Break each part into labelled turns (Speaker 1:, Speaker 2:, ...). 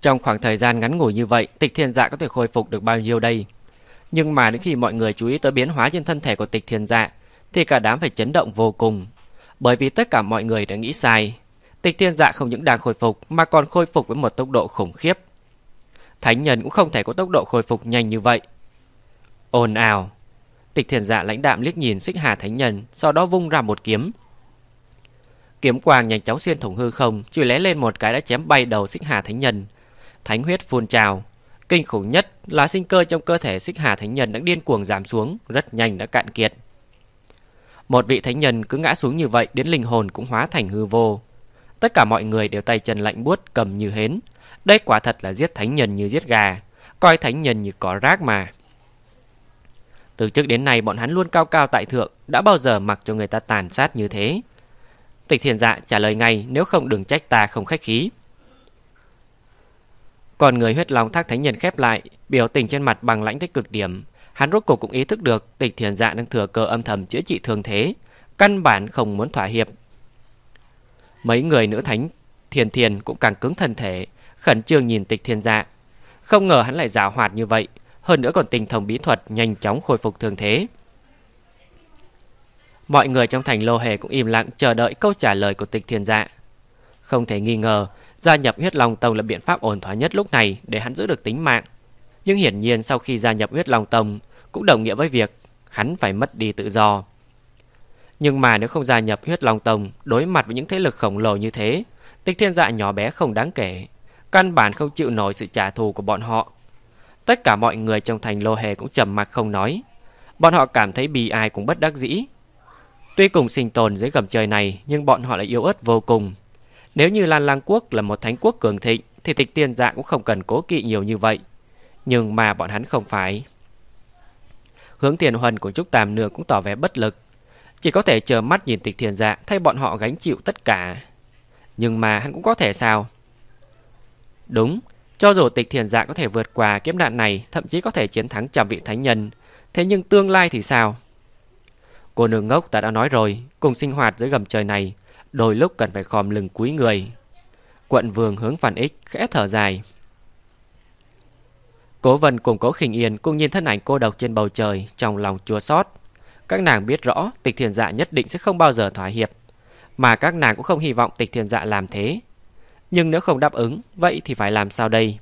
Speaker 1: Trong khoảng thời gian ngắn ngủi như vậy, tịch thiên dạ có thể khôi phục được bao nhiêu đây? Nhưng mà đến khi mọi người chú ý tới biến hóa trên thân thể của tịch thiên dạ, thì cả đám phải chấn động vô cùng. Bởi vì tất cả mọi người đã nghĩ sai. Tịch thiên dạ không những đang khôi phục mà còn khôi phục với một tốc độ khủng khiếp. Thánh nhân cũng không thể có tốc độ khôi phục nhanh như vậy. Ồn ào. Tịch thiên dạ lãnh đạm liếc nhìn xích hà thánh nhân, sau đó vung ra một kiếm. Kiếm quang nhanh chóng xuyên thủng hư không, chỉ lé lên một cái đã chém bay đầu xích hà thánh nhân. Thánh huyết phun trào, kinh khủng nhất là sinh cơ trong cơ thể xích hà thánh nhân đã điên cuồng giảm xuống, rất nhanh đã cạn kiệt. Một vị thánh nhân cứ ngã xuống như vậy đến linh hồn cũng hóa thành hư vô. Tất cả mọi người đều tay chân lạnh buốt cầm như hến. Đây quả thật là giết thánh nhân như giết gà, coi thánh nhân như cỏ rác mà. Từ trước đến nay bọn hắn luôn cao cao tại thượng, đã bao giờ mặc cho người ta tàn sát như thế. Tịch thiền dạ trả lời ngay nếu không đừng trách ta không khách khí. Còn người huyết lòng thác thánh nhân khép lại, biểu tình trên mặt bằng lãnh tích cực điểm. Hắn rốt cuộc cũng ý thức được tịch thiền dạ đang thừa cơ âm thầm chữa trị thường thế, căn bản không muốn thỏa hiệp. Mấy người nữ thánh thiền thiền cũng càng cứng thân thể, khẩn trương nhìn tịch thiền dạ. Không ngờ hắn lại giả hoạt như vậy, hơn nữa còn tình thông bí thuật nhanh chóng khôi phục thường thế. Mọi người trong thành lô hề cũng im lặng chờ đợi câu trả lời của tịch thiền dạ. Không thể nghi ngờ, gia nhập huyết long tông là biện pháp ổn thỏa nhất lúc này để hắn giữ được tính mạng. Nhưng hiển nhiên sau khi gia nhập huyết long tông cũng đồng nghĩa với việc hắn phải mất đi tự do. Nhưng mà nếu không gia nhập huyết long tông đối mặt với những thế lực khổng lồ như thế, tịch thiên dạ nhỏ bé không đáng kể, căn bản không chịu nổi sự trả thù của bọn họ. Tất cả mọi người trong thành lô hề cũng trầm mặc không nói. Bọn họ cảm thấy bi ai cũng bất đắc dĩ Tuy cùng sinh tồn dưới gầm trời này nhưng bọn họ lại yếu ớt vô cùng. Nếu như Lan Lang Quốc là một thánh quốc cường thịnh thì tịch tiên dạ cũng không cần cố kỵ nhiều như vậy. Nhưng mà bọn hắn không phải. Hướng tiền huần của Trúc Tàm Nương cũng tỏ vẻ bất lực. Chỉ có thể chờ mắt nhìn tịch thiền dạ thay bọn họ gánh chịu tất cả. Nhưng mà hắn cũng có thể sao? Đúng, cho dù tịch thiền dạ có thể vượt qua kiếp nạn này, thậm chí có thể chiến thắng trăm vị thánh nhân. Thế nhưng tương lai thì sao? Cô nương ngốc ta đã nói rồi, cùng sinh hoạt dưới gầm trời này, đôi lúc cần phải khom lưng cúi người. Quận vương hướng phản ích, khẽ thở dài. Cố vân cùng cố khinh yên cũng nhìn thân ảnh cô độc trên bầu trời, trong lòng chua xót. Các nàng biết rõ tịch thiền dạ nhất định sẽ không bao giờ thỏa hiệp, mà các nàng cũng không hy vọng tịch thiền dạ làm thế. Nhưng nếu không đáp ứng, vậy thì phải làm sao đây?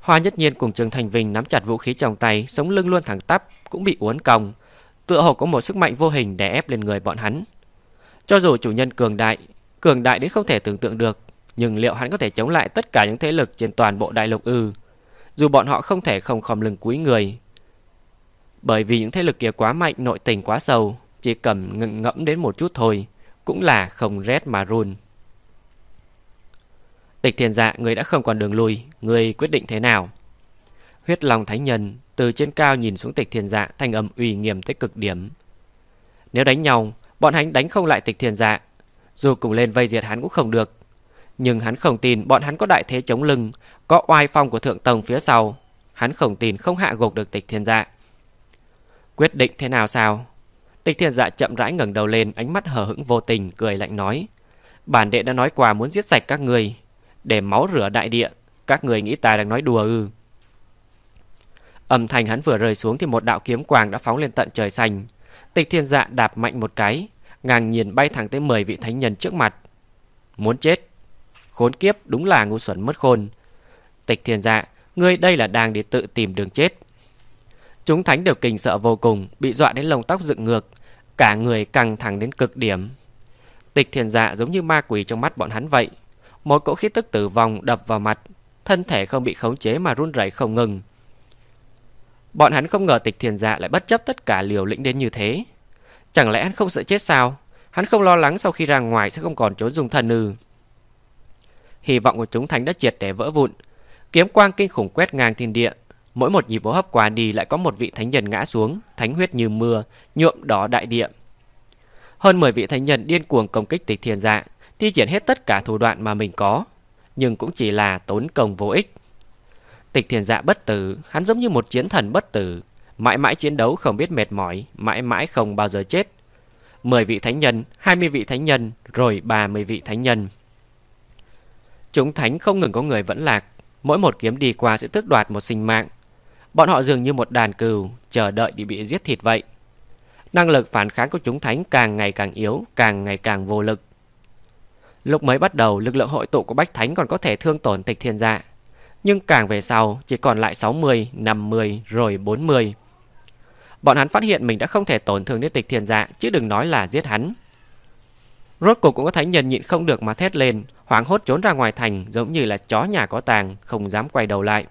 Speaker 1: Hoa nhất nhiên cùng Trường Thành Vinh nắm chặt vũ khí trong tay, sống lưng luôn thẳng tắp, cũng bị uốn cong, tựa hồ có một sức mạnh vô hình đè ép lên người bọn hắn. Cho dù chủ nhân cường đại, cường đại đến không thể tưởng tượng được, nhưng liệu hắn có thể chống lại tất cả những thế lực trên toàn bộ đại lục ư? Dù bọn họ không thể không khom lưng cúi người. Bởi vì những thế lực kia quá mạnh, nội tình quá sâu, chỉ cầm ngừng ngẫm đến một chút thôi, cũng là không rét mà run. Tịch thiền dạ, người đã không còn đường lui, người quyết định thế nào? Huyết lòng thánh nhân từ trên cao nhìn xuống tịch thiền dạ Thanh âm uy nghiêm tới cực điểm Nếu đánh nhau Bọn hắn đánh không lại tịch thiền dạ Dù cùng lên vây diệt hắn cũng không được. Nhưng hắn không tin bọn hắn có đại thế chống lưng, Có oai phong của thượng tầng phía sau. Hắn không tin không hạ gục được tịch thiền dạ Quyết định thế nào sao? Tịch thiền dạ chậm rãi ngẩng đầu lên, Ánh mắt hờ hững vô tình, cười lạnh nói, Bản đệ đã nói qua muốn giết sạch các người Để máu rửa đại địa, Các người nghĩ ta đang nói đùa ư? Âm thanh hắn vừa rơi xuống thì một đạo kiếm quang đã phóng lên tận trời xanh. Tịch thiên dạ đạp mạnh một cái, ngang nhiên bay thẳng tới 10 vị thánh nhân trước mặt. Muốn chết. Khốn kiếp đúng là ngu xuẩn mất khôn. Tịch thiên dạ, ngươi đây là đang để tự tìm đường chết. Chúng thánh đều kinh sợ vô cùng, bị dọa đến lông tóc dựng ngược, cả người căng thẳng đến cực điểm. Tịch thiên dạ giống như ma quỷ trong mắt bọn hắn vậy. Một cỗ khí tức tử vong đập vào mặt, thân thể không bị khống chế mà run rẩy không ngừng. Bọn hắn không ngờ tịch thiền dạ lại bất chấp tất cả liều lĩnh đến như thế. Chẳng lẽ hắn không sợ chết sao? Hắn không lo lắng sau khi ra ngoài sẽ không còn chỗ dùng thần ư. Hy vọng của chúng thánh đã triệt để vỡ vụn. Kiếm quang kinh khủng quét ngang thiên địa. Mỗi một nhịp bố hấp qua đi lại có một vị thánh nhân ngã xuống, thánh huyết như mưa, nhuộm đỏ đại địa. Hơn 10 vị thánh nhân điên cuồng công kích tịch thiền dạ, thi triển hết tất cả thủ đoạn mà mình có. Nhưng cũng chỉ là tốn công vô ích. Tịch thiền dạ bất tử, hắn giống như một chiến thần bất tử, mãi mãi chiến đấu không biết mệt mỏi, mãi mãi không bao giờ chết. 10 vị thánh nhân, 20 vị thánh nhân, rồi 30 vị thánh nhân. Chúng thánh không ngừng có người vẫn lạc, mỗi một kiếm đi qua sẽ tước đoạt một sinh mạng. Bọn họ dường như một đàn cừu, chờ đợi để bị giết thịt vậy. Năng lực phản kháng của chúng thánh càng ngày càng yếu, càng ngày càng vô lực. Lúc mới bắt đầu, lực lượng hội tụ của Bách Thánh còn có thể thương tổn tịch thiên dạ. Nhưng càng về sau, chỉ còn lại 60, 50, rồi 40. Bọn hắn phát hiện mình đã không thể tổn thương đến tịch thiền dạ, chứ đừng nói là giết hắn. Rốt cuộc cũng có thánh nhân nhịn không được mà thét lên, hoảng hốt trốn ra ngoài thành giống như là chó nhà có tàng, không dám quay đầu lại.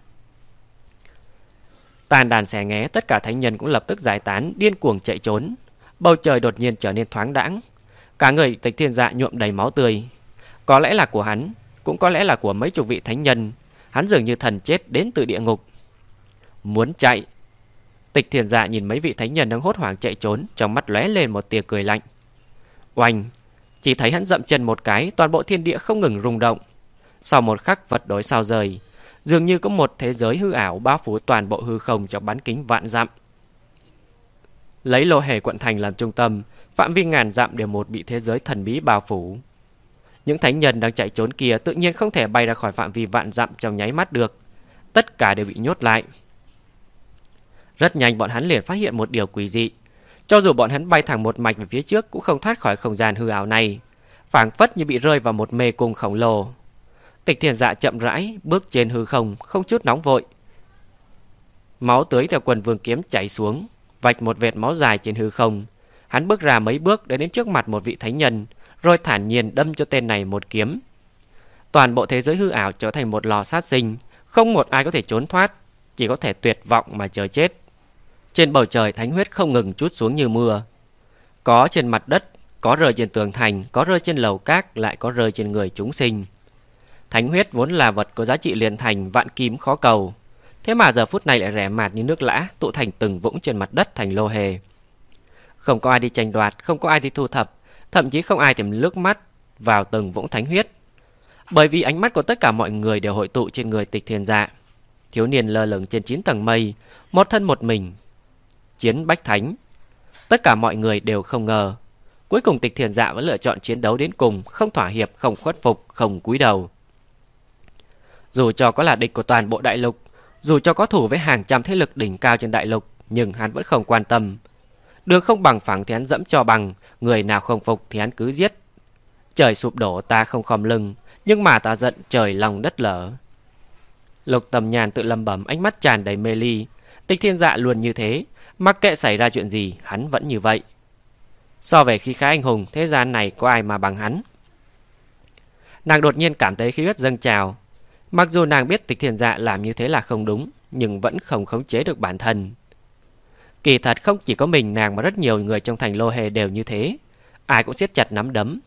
Speaker 1: Tàn đàn xẻ nghé, tất cả thánh nhân cũng lập tức giải tán, điên cuồng chạy trốn. Bầu trời đột nhiên trở nên thoáng đãng. Cả người tịch thiên dạ nhuộm đầy máu tươi. Có lẽ là của hắn, cũng có lẽ là của mấy chục vị thánh nhân. Hắn dường như thần chết đến từ địa ngục. Muốn chạy. Tịch Thiền dạ nhìn mấy vị thánh nhân đang hốt hoảng chạy trốn, trong mắt lóe lên một tia cười lạnh. Oanh! Chỉ thấy hắn dậm chân một cái, toàn bộ thiên địa không ngừng rung động. Sau một khắc vật đối sao rời, dường như có một thế giới hư ảo bao phủ toàn bộ hư không trong bán kính vạn dặm. Lấy lô hề quận thành làm trung tâm, phạm vi ngàn dặm đều một bị thế giới thần bí bao phủ. Những thánh nhân đang chạy trốn kia tự nhiên không thể bay ra khỏi phạm vi vạn dặm trong nháy mắt được. Tất cả đều bị nhốt lại. Rất nhanh bọn hắn liền phát hiện một điều quỷ dị. Cho dù bọn hắn bay thẳng một mạch về phía trước cũng không thoát khỏi không gian hư ảo này. phảng phất như bị rơi vào một mê cung khổng lồ. Tịch Thiên dạ chậm rãi, bước trên hư không, không chút nóng vội. Máu tưới theo quần vương kiếm chảy xuống, vạch một vệt máu dài trên hư không. Hắn bước ra mấy bước đến đến trước mặt một vị thánh nhân, rồi thản nhiên đâm cho tên này một kiếm. Toàn bộ thế giới hư ảo trở thành một lò sát sinh, không một ai có thể trốn thoát, chỉ có thể tuyệt vọng mà chờ chết. Trên bầu trời thánh huyết không ngừng chút xuống như mưa. Có trên mặt đất, có rơi trên tường thành, có rơi trên lầu cát, lại có rơi trên người chúng sinh. Thánh huyết vốn là vật có giá trị liền thành vạn kim khó cầu. Thế mà giờ phút này lại rẻ mạt như nước lã, tụ thành từng vũng trên mặt đất thành lô hề. Không có ai đi tranh đoạt, không có ai đi thu thập, thậm chí không ai tìm lướt mắt vào từng vũng thánh huyết. Bởi vì ánh mắt của tất cả mọi người đều hội tụ trên người tịch thiên dạ. Thiếu niên lơ lửng trên 9 tầng mây, một thân một mình. Chiến bách thánh. Tất cả mọi người đều không ngờ. Cuối cùng tịch thiền dạ vẫn lựa chọn chiến đấu đến cùng, không thỏa hiệp, không khuất phục, không cúi đầu. Dù cho có là địch của toàn bộ đại lục, dù cho có thủ với hàng trăm thế lực đỉnh cao trên đại lục, nhưng hắn vẫn không quan tâm. Đường không bằng phẳng thì hắn dẫm cho bằng, người nào không phục thì hắn cứ giết. Trời sụp đổ ta không khom lưng, nhưng mà ta giận trời lòng đất lở. Lục tầm nhàn tự lầm bẩm ánh mắt tràn đầy mê ly. Tịch thiên dạ luôn như thế, mặc kệ xảy ra chuyện gì, hắn vẫn như vậy. So về khí khái anh hùng, thế gian này có ai mà bằng hắn. Nàng đột nhiên cảm thấy khí huyết dâng trào, Mặc dù nàng biết tịch thiền dạ làm như thế là không đúng, nhưng vẫn không khống chế được bản thân. Kỳ thật không chỉ có mình nàng mà rất nhiều người trong thành lô hề đều như thế. Ai cũng siết chặt nắm đấm.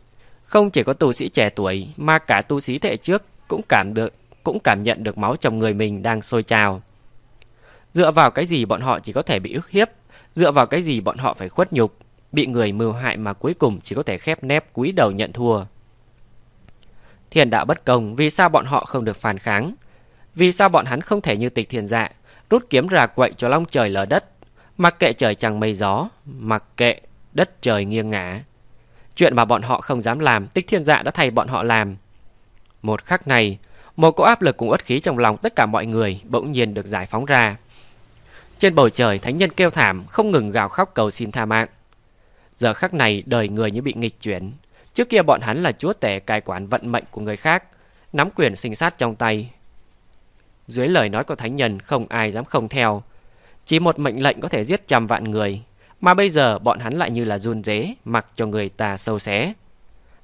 Speaker 1: Không chỉ có tu sĩ trẻ tuổi mà cả tu sĩ thế trước cũng cảm được cũng cảm nhận được máu trong người mình đang sôi trào. Dựa vào cái gì bọn họ chỉ có thể bị ức hiếp, dựa vào cái gì bọn họ phải khuất nhục, bị người mưu hại mà cuối cùng chỉ có thể khép nép cúi đầu nhận thua. Thiền đạo bất công, vì sao bọn họ không được phản kháng? Vì sao bọn hắn không thể như tịch thiền dạ, rút kiếm ra quậy cho long trời lở đất, mặc kệ trời chẳng mây gió, mặc kệ đất trời nghiêng ngả. Chuyện mà bọn họ không dám làm, tích thiên dạ đã thay bọn họ làm. Một khắc này, một cỗ áp lực cùng uất khí trong lòng tất cả mọi người bỗng nhiên được giải phóng ra. Trên bầu trời, thánh nhân kêu thảm, không ngừng gào khóc cầu xin tha mạng. Giờ khắc này, đời người như bị nghịch chuyển, Trước kia bọn hắn là chúa tể cai quản vận mệnh của người khác, nắm quyền sinh sát trong tay. Dưới lời nói của thánh nhân không ai dám không theo. Chỉ một mệnh lệnh có thể giết trăm vạn người, mà bây giờ bọn hắn lại như là run dế, mặc cho người ta sâu xé.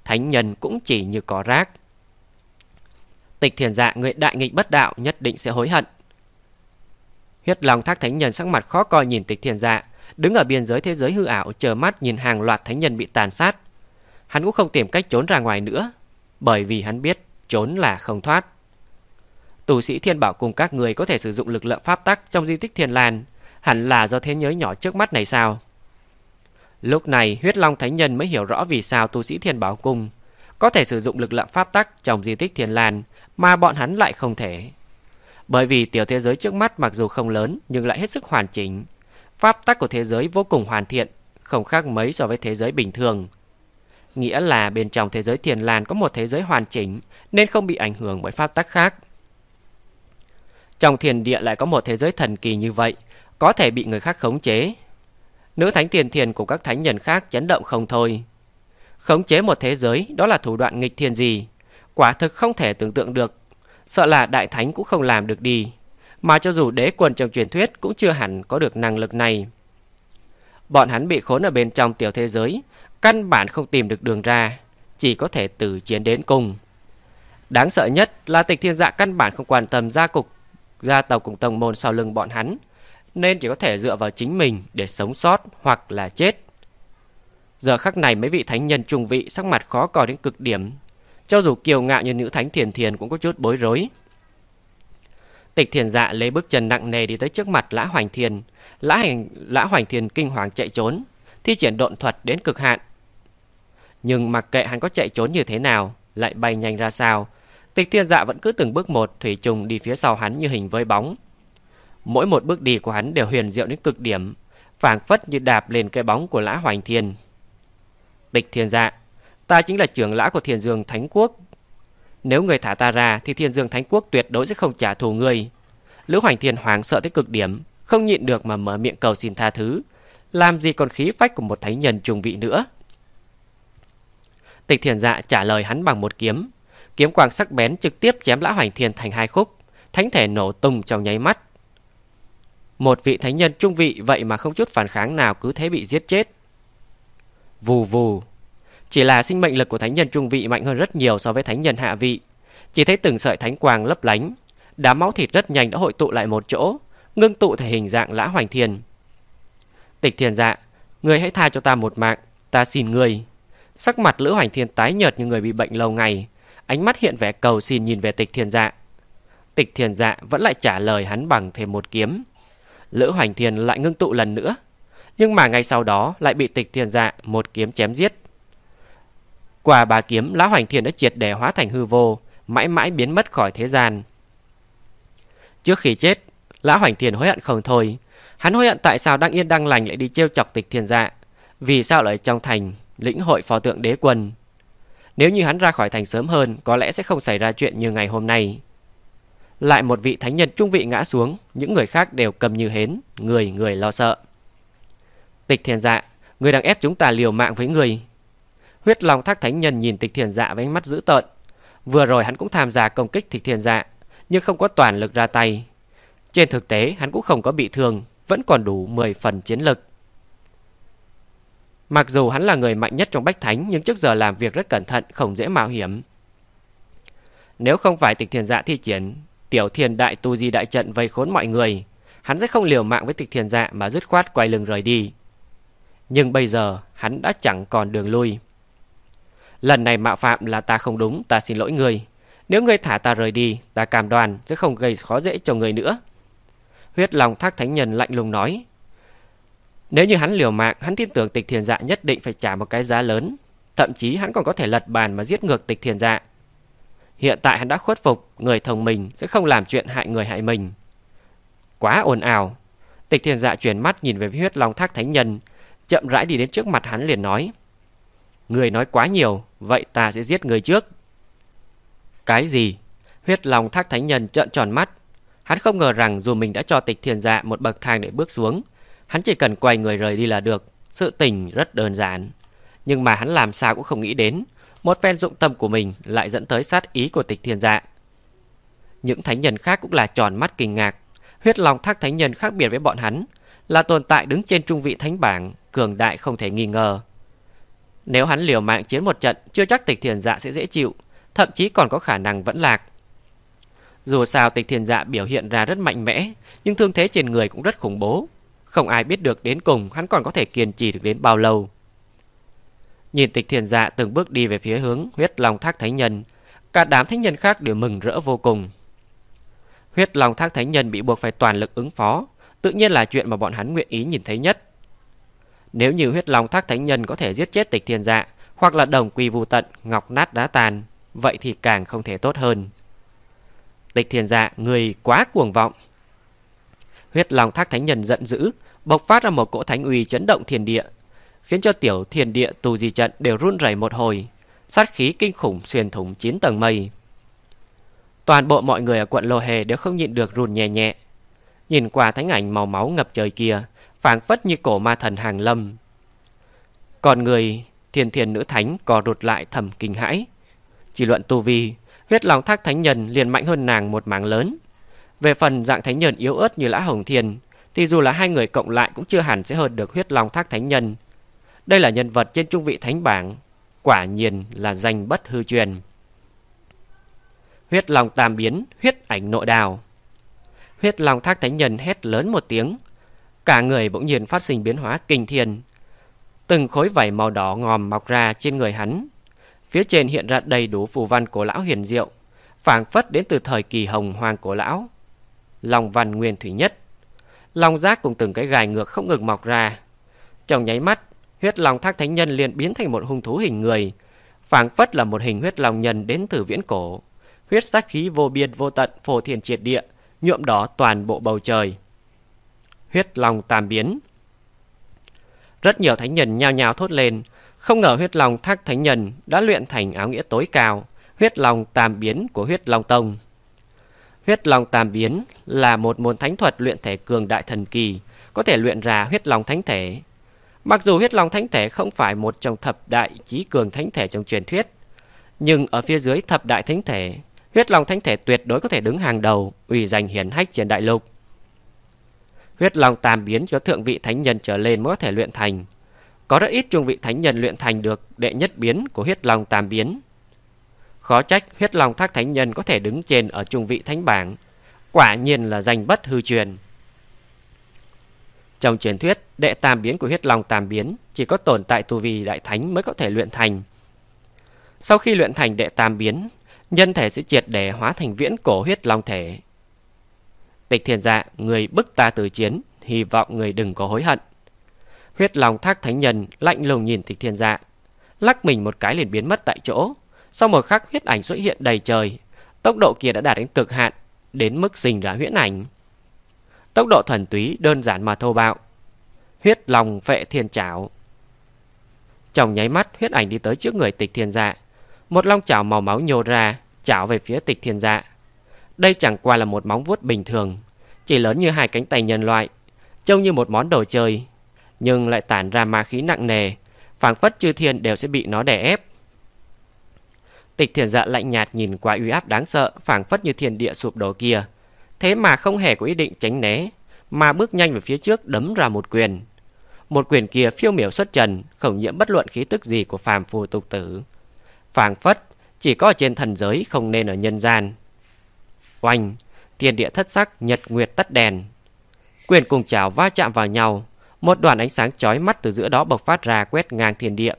Speaker 1: Thánh nhân cũng chỉ như có rác. Tịch thiền dạ người đại nghịch bất đạo nhất định sẽ hối hận. Huyết Long thác thánh nhân sắc mặt khó coi nhìn tịch thiên dạ, đứng ở biên giới thế giới hư ảo chờ mắt nhìn hàng loạt thánh nhân bị tàn sát, Hắn cũng không tìm cách trốn ra ngoài nữa Bởi vì hắn biết trốn là không thoát. Tù sĩ thiên bảo cùng các người có thể sử dụng lực lượng pháp tắc trong di tích thiên lan Hẳn là do thế nhớ nhỏ trước mắt này sao? Lúc này huyết long thánh nhân mới hiểu rõ vì sao tu sĩ thiên bảo cung Có thể sử dụng lực lượng pháp tắc trong di tích thiên lan Mà bọn hắn lại không thể. Bởi vì tiểu thế giới trước mắt mặc dù không lớn, Nhưng lại hết sức hoàn chỉnh. Pháp tắc của thế giới vô cùng hoàn thiện, Không khác mấy so với thế giới bình thường. Nghĩa là bên trong thế giới thiền làn có một thế giới hoàn chỉnh, Nên không bị ảnh hưởng bởi pháp tắc khác. Trong thiền địa lại có một thế giới thần kỳ như vậy, Có thể bị người khác khống chế. Nữ thánh tiền thiền của các thánh nhân khác chấn động không thôi. Khống chế một thế giới, đó là thủ đoạn nghịch thiên gì? Quả thực không thể tưởng tượng được. Sợ là đại thánh cũng không làm được đi. Mà cho dù đế quân trong truyền thuyết Cũng chưa hẳn có được năng lực này. Bọn hắn bị khốn ở bên trong tiểu thế giới, Căn bản không tìm được đường ra, Chỉ có thể từ chiến đến cùng. Đáng sợ nhất là tịch thiên dạ căn bản không quan tâm gia cục, Gia tộc cùng tông môn sau lưng bọn hắn, Nên chỉ có thể dựa vào chính mình Để sống sót hoặc là chết. Giờ khắc này mấy vị thánh nhân trung vị Sắc mặt khó coi đến cực điểm cho dù kiều ngạo như nữ thánh thiền thiền cũng có chút bối rối. Tịch thiền dạ lấy bước chân nặng nề đi tới trước mặt lã hoành thiền. Lã, hành, lã hoành thiền kinh hoàng chạy trốn, thi triển độn thuật đến cực hạn. Nhưng mặc kệ hắn có chạy trốn như thế nào, lại bay nhanh ra sao, tịch thiền dạ vẫn cứ từng bước một thủy trùng đi phía sau hắn như hình với bóng. Mỗi một bước đi của hắn đều huyền diệu đến cực điểm, phảng phất như đạp lên cái bóng của lã hoành thiền. Tịch thiền dạ Ta chính là trưởng lão của Thiền Dương Thánh Quốc. Nếu người thả ta ra thì Thiền Dương Thánh Quốc tuyệt đối sẽ không trả thù người. Lữ Hoành Thiên hoảng sợ tới cực điểm, không nhịn được mà mở miệng cầu xin tha thứ. Làm gì còn khí phách của một thánh nhân trùng vị nữa. Tịch Thiền Dạ trả lời hắn bằng một kiếm. Kiếm quang sắc bén trực tiếp chém Lã Hoành Thiên thành hai khúc, thánh thể nổ tung trong nháy mắt. Một vị thánh nhân trung vị vậy mà không chút phản kháng nào cứ thế bị giết chết. Vù vù, chỉ là sinh mệnh lực của thánh nhân trung vị mạnh hơn rất nhiều so với thánh nhân hạ vị. Chỉ thấy từng sợi thánh quang lấp lánh, đám máu thịt rất nhanh đã hội tụ lại một chỗ, ngưng tụ thể hình dạng lã hoành thiên. Tịch thiền dạ, người hãy tha cho ta một mạng, ta xin người. Sắc mặt lữ hoành thiên tái nhợt như người bị bệnh lâu ngày, ánh mắt hiện vẻ cầu xin nhìn về tịch thiền dạ. Tịch thiền dạ vẫn lại trả lời hắn bằng thêm một kiếm. Lữ hoành thiên lại ngưng tụ lần nữa, nhưng mà ngay sau đó lại bị tịch thiền dạ một kiếm chém giết. Quả bà kiếm Lão Hoành Thiên đã triệt để hóa thành hư vô, Mãi mãi biến mất khỏi thế gian. Trước khi chết Lão Hoành Thiên hối hận không thôi. Hắn hối hận tại sao đang yên đang lành lại đi trêu chọc tịch thiên dạ. Vì sao lại trong thành Lĩnh hội phò tượng đế quân? Nếu như hắn ra khỏi thành sớm hơn, Có lẽ sẽ không xảy ra chuyện như ngày hôm nay. Lại một vị thánh nhân trung vị ngã xuống, Những người khác đều cầm như hến, Người người lo sợ. Tịch thiên dạ Người đang ép chúng ta liều mạng với người Huyết Long Thác Thánh Nhân nhìn Tịch Thiền Dạ với ánh mắt dữ tợn. Vừa rồi hắn cũng tham gia công kích Tịch Thiền Dạ, nhưng không có toàn lực ra tay. Trên thực tế, hắn cũng không có bị thương, vẫn còn đủ 10 phần chiến lực. Mặc dù hắn là người mạnh nhất trong Bách Thánh, nhưng trước giờ làm việc rất cẩn thận, không dễ mạo hiểm. Nếu không phải Tịch Thiền Dạ thi triển, Tiểu Thiền Đại Tu Di Đại Trận vây khốn mọi người, hắn sẽ không liều mạng với Tịch Thiền Dạ mà dứt khoát quay lưng rời đi. Nhưng bây giờ, hắn đã chẳng còn đường lui. Lần này mạo phạm là ta không đúng, Ta xin lỗi người. Nếu ngươi thả ta rời đi, Ta cam đoan sẽ không gây khó dễ cho người nữa. Huyết lòng thác thánh nhân lạnh lùng nói. Nếu như hắn liều mạng, Hắn tin tưởng tịch thiền dạ nhất định phải trả một cái giá lớn. Thậm chí hắn còn có thể lật bàn Mà giết ngược tịch thiền dạ. Hiện tại hắn đã khuất phục, Người thông minh sẽ không làm chuyện hại người hại mình. Quá ồn ào. Tịch thiền dạ chuyển mắt nhìn về huyết long thác thánh nhân, Chậm rãi đi đến trước mặt hắn liền nói. Người nói quá nhiều, Vậy ta sẽ giết người trước. Cái gì? Huyết lòng thác thánh nhân trợn tròn mắt. Hắn không ngờ rằng dù mình đã cho tịch thiền dạ Một bậc thang để bước xuống, Hắn chỉ cần quay người rời đi là được. Sự tình rất đơn giản. Nhưng mà hắn làm sao cũng không nghĩ đến, Một phen dụng tâm của mình lại dẫn tới sát ý của tịch thiền dạ. Những thánh nhân khác cũng là tròn mắt kinh ngạc. Huyết lòng thác thánh nhân khác biệt với bọn hắn, Là tồn tại đứng trên trung vị thánh bảng, Cường đại không thể nghi ngờ nếu hắn liều mạng chiến một trận, chưa chắc tịch thiền dạ sẽ dễ chịu, thậm chí còn có khả năng vẫn lạc. Dù sao tịch thiền dạ biểu hiện ra rất mạnh mẽ, nhưng thương thế trên người cũng rất khủng bố. Không ai biết được đến cùng hắn còn có thể kiên trì được đến bao lâu. Nhìn tịch thiền dạ từng bước đi về phía hướng huyết long thác thánh nhân, cả đám thánh nhân khác đều mừng rỡ vô cùng. Huyết long thác thánh nhân bị buộc phải toàn lực ứng phó, tự nhiên là chuyện mà bọn hắn nguyện ý nhìn thấy nhất. Nếu như huyết long thác thánh nhân có thể giết chết tịch thiên dạ Hoặc là đồng quy vu tận Ngọc nát đá tàn Vậy thì càng không thể tốt hơn Tịch thiên dạ người quá cuồng vọng Huyết long thác thánh nhân giận dữ Bộc phát ra một cỗ thánh uy chấn động thiên địa khiến cho tiểu thiên địa tù di trận đều run rẩy một hồi, sát khí kinh khủng xuyên thủng chín tầng mây. Toàn bộ mọi người ở quận Lô Hề đều không nhịn được run nhẹ nhẹ. Nhìn qua thánh ảnh màu máu ngập trời kia, phảng phất như cổ ma thần hàng lâm. Còn người thiền thiền nữ thánh co rụt lại thầm kinh hãi. Chỉ luận tu vi, huyết lòng thác thánh nhân liền mạnh hơn nàng một mảng lớn. Về phần dạng thánh nhân yếu ớt như Lã Hồng thiền, thì dù là hai người cộng lại cũng chưa hẳn sẽ hơn được huyết lòng thác thánh nhân. Đây là nhân vật trên trung vị thánh bảng, quả nhiên là danh bất hư truyền. Huyết lòng tam biến, huyết ảnh nội đào. Huyết lòng thác thánh nhân hét lớn một tiếng, cả người bỗng nhiên phát sinh biến hóa kinh thiên. Từng khối vảy màu đỏ ngòm mọc ra trên người hắn. Phía trên hiện ra đầy đủ phù văn của lão hiền diệu, phảng phất đến từ thời kỳ hồng hoàng của lão. lòng văn nguyên thủy nhất, long giác cùng từng cái gài ngược không ngừng mọc ra. Trong nháy mắt, huyết long thác thánh nhân liền biến thành một hung thú hình người, phảng phất là một hình huyết long nhân đến từ viễn cổ. Huyết sát khí vô biên vô tận phổ thiền triệt địa, nhuộm đỏ toàn bộ bầu trời. Huyết long tam biến. Rất nhiều thánh nhân nhao nhao thốt lên, không ngờ huyết long thác thánh nhân đã luyện thành áo nghĩa tối cao, huyết long tam biến của huyết long tông. Huyết Long Tam Biến là một môn thánh thuật luyện thể cường đại thần kỳ, có thể luyện ra huyết long thánh thể. Mặc dù huyết long thánh thể không phải một trong thập đại trí cường thánh thể trong truyền thuyết, nhưng ở phía dưới thập đại thánh thể, huyết long thánh thể tuyệt đối có thể đứng hàng đầu, uy danh hiển hách trên đại lục. Huyết long tam biến cho thượng vị thánh nhân trở lên mới có thể luyện thành. Có rất ít trung vị thánh nhân luyện thành được đệ nhất biến của huyết long tam biến. Khó trách huyết long thác thánh nhân có thể đứng trên ở trung vị thánh bảng. Quả nhiên là danh bất hư truyền. Trong truyền thuyết, đệ tam biến của huyết long tam biến chỉ có tồn tại tu vi đại thánh mới có thể luyện thành. Sau khi luyện thành đệ tam biến, nhân thể sẽ triệt để hóa thành viễn cổ huyết long thể. Tịch thiền dạ, người bức ta từ chiến, hy vọng người đừng có hối hận. Huyết long thác thánh nhân lạnh lùng nhìn tịch thiên dạ, lắc mình một cái liền biến mất tại chỗ. Sau một khắc huyết ảnh xuất hiện đầy trời, tốc độ kia đã đạt đến cực hạn, đến mức sinh ra huyễn ảnh. Tốc độ thuần túy đơn giản mà thô bạo. Huyết lòng phệ thiên chảo. Trong nháy mắt, huyết ảnh đi tới trước người tịch thiên dạ. Một long chảo màu máu nhô ra, chảo về phía tịch thiên dạ. Đây chẳng qua là một móng vuốt bình thường, chỉ lớn như hai cánh tay nhân loại, trông như một món đồ chơi, nhưng lại tản ra ma khí nặng nề, phảng phất chư thiên đều sẽ bị nó đè ép. Tịch thiền dạ lạnh nhạt nhìn qua uy áp đáng sợ, phảng phất như thiên địa sụp đổ kia. Thế mà không hề có ý định tránh né, mà bước nhanh về phía trước đấm ra một quyền. Một quyền kia phiêu miểu xuất trần, không nhiễm bất luận khí tức gì của phàm phu tục tử. Phảng phất, chỉ có ở trên thần giới không nên ở nhân gian. Oanh, thiên địa thất sắc, nhật nguyệt tắt đèn. Quyền cùng chảo va chạm vào nhau, một đoàn ánh sáng chói mắt từ giữa đó bộc phát ra quét ngang thiên địa.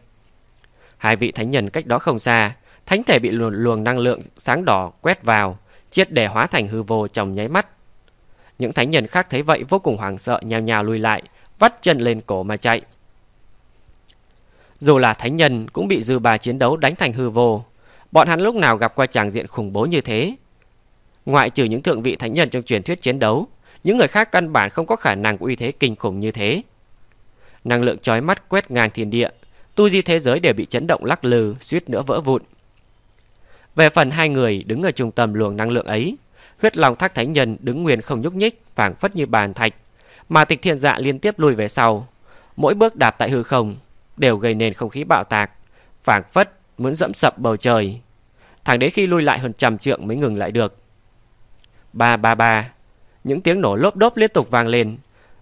Speaker 1: Hai vị thánh nhân cách đó không xa, thánh thể bị luồng, luồng năng lượng sáng đỏ quét vào, triệt để hóa thành hư vô trong nháy mắt. Những thánh nhân khác thấy vậy vô cùng hoảng sợ nhào nhào lùi lại, vắt chân lên cổ mà chạy. Dù là thánh nhân cũng bị dư bà chiến đấu đánh thành hư vô, bọn hắn lúc nào gặp qua tràng diện khủng bố như thế. Ngoại trừ những thượng vị thánh nhân trong truyền thuyết chiến đấu, những người khác căn bản không có khả năng uy thế kinh khủng như thế. Năng lượng chói mắt quét ngang thiên địa, tu di thế giới đều bị chấn động lắc lư, suýt nữa vỡ vụn. Về phần hai người đứng ở trung tâm luồng năng lượng ấy, huyết long thác thánh nhân đứng nguyên không nhúc nhích, phảng phất như bàn thạch, mà tịch thiên dạ liên tiếp lùi về sau. Mỗi bước đạp tại hư không đều gây nên không khí bạo tạc, phảng phất muốn dẫm sập bầu trời. Thẳng đến khi lui lại hơn trăm trượng mới ngừng lại được. Ba ba ba, những tiếng nổ lốp đốp liên tục vang lên.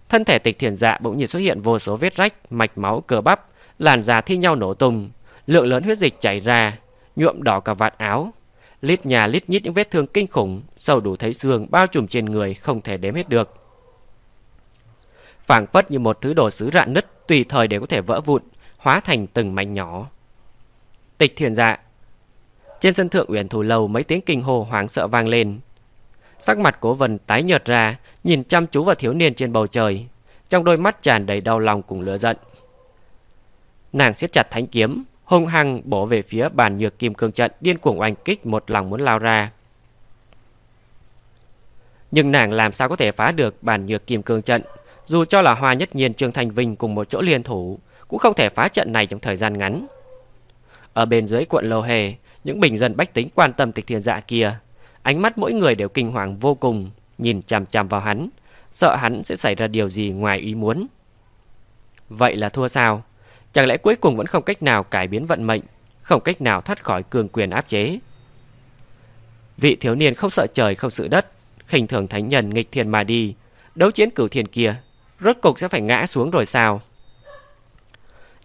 Speaker 1: Thân thể tịch thiền dạ bỗng nhiên xuất hiện vô số vết rách, mạch máu, cờ bắp, làn da thi nhau nổ tung, lượng lớn huyết dịch chảy ra, nhuộm đỏ cả vạt áo. Lít nhà lít nhít những vết thương kinh khủng, sâu đủ thấy xương bao trùm trên người không thể đếm hết được. phảng phất như một thứ đồ sứ rạn nứt, tùy thời đều có thể vỡ vụn, hóa thành từng mảnh nhỏ. Tịch thiền dạ Trên sân thượng uyển thủ lâu mấy tiếng kinh hồ hoảng sợ vang lên. Sắc mặt cố Vân tái nhợt ra, nhìn chăm chú vào thiếu niên trên bầu trời. Trong đôi mắt tràn đầy đau lòng cùng lửa giận. Nàng siết chặt thánh kiếm, hung hăng bổ về phía bàn nhược kim cương trận điên cuồng oanh kích một lòng muốn lao ra. Nhưng nàng làm sao có thể phá được bàn nhược kim cương trận, dù cho là hoa nhất nhiên Trương Thành Vinh cùng một chỗ liên thủ, cũng không thể phá trận này trong thời gian ngắn. Ở bên dưới quận Lô Hề, những bình dân bách tính quan tâm tịch thiên dạ kia, ánh mắt mỗi người đều kinh hoàng vô cùng, nhìn chằm chằm vào hắn, sợ hắn sẽ xảy ra điều gì ngoài ý muốn. Vậy là thua sao? Chẳng lẽ cuối cùng vẫn không cách nào cải biến vận mệnh, không cách nào thoát khỏi cường quyền áp chế? Vị thiếu niên không sợ trời không sợ đất, khinh thường thánh nhân nghịch thiên mà đi, đấu chiến cửu thiên kia, rốt cục sẽ phải ngã xuống rồi sao?